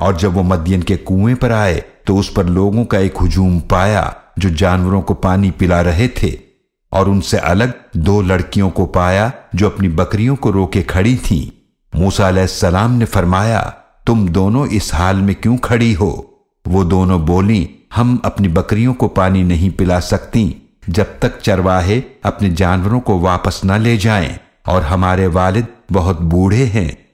और जब वो मदियन के कुएँ पर आए तो उस पर लोगों का एक हुजूम पाया, जो जानवरों को पानी पिला रहे थे। और उनसे अलग दो लड़कियों को पाया, जो अपनी बकरियों को रोके खड़ी थीं। मूसा सलाम ने फरमाया, तुम दोनों इस हाल में क्यों खड़ी हो? वो दोनों बोली, हम अपनी बकरियों को पानी नहीं पिला सकती, जब तक चरवाहे अपने जानवरों को वापस न ले जाएँ, और हमारे वालिद बहुत बूढ़े हैं।